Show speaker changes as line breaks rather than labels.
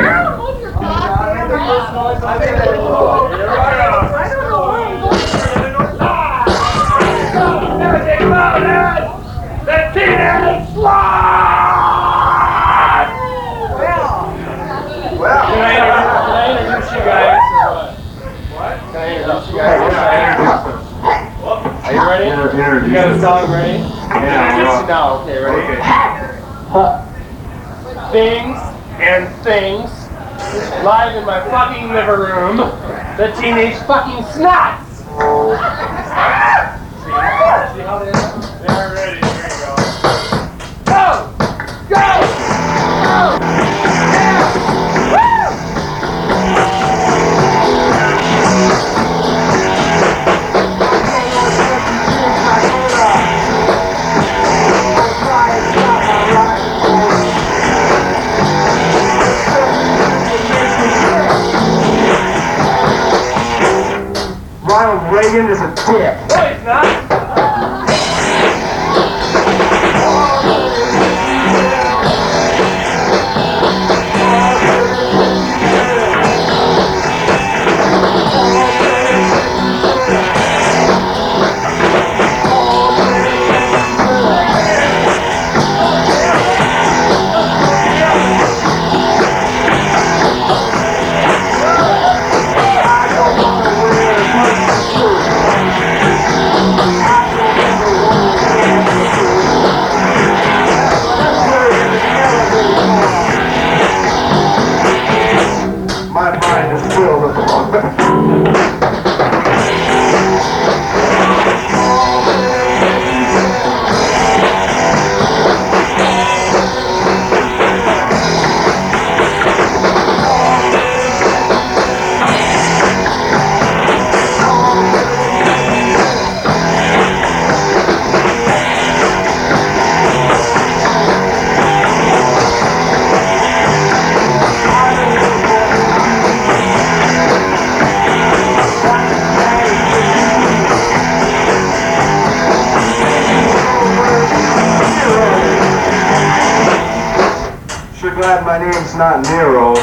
you guys what? What? I introduce you guys? Are you ready? You got a song ready?
Yeah,
Introduce
well.
you now. Okay, ready? Huh. Things and things live in my fucking living room. The teenage fucking snots. See, how they are? They are ready.
Ronald Reagan is a dick.
No, he's not.
My mind is filled with the glad my name's not Nero.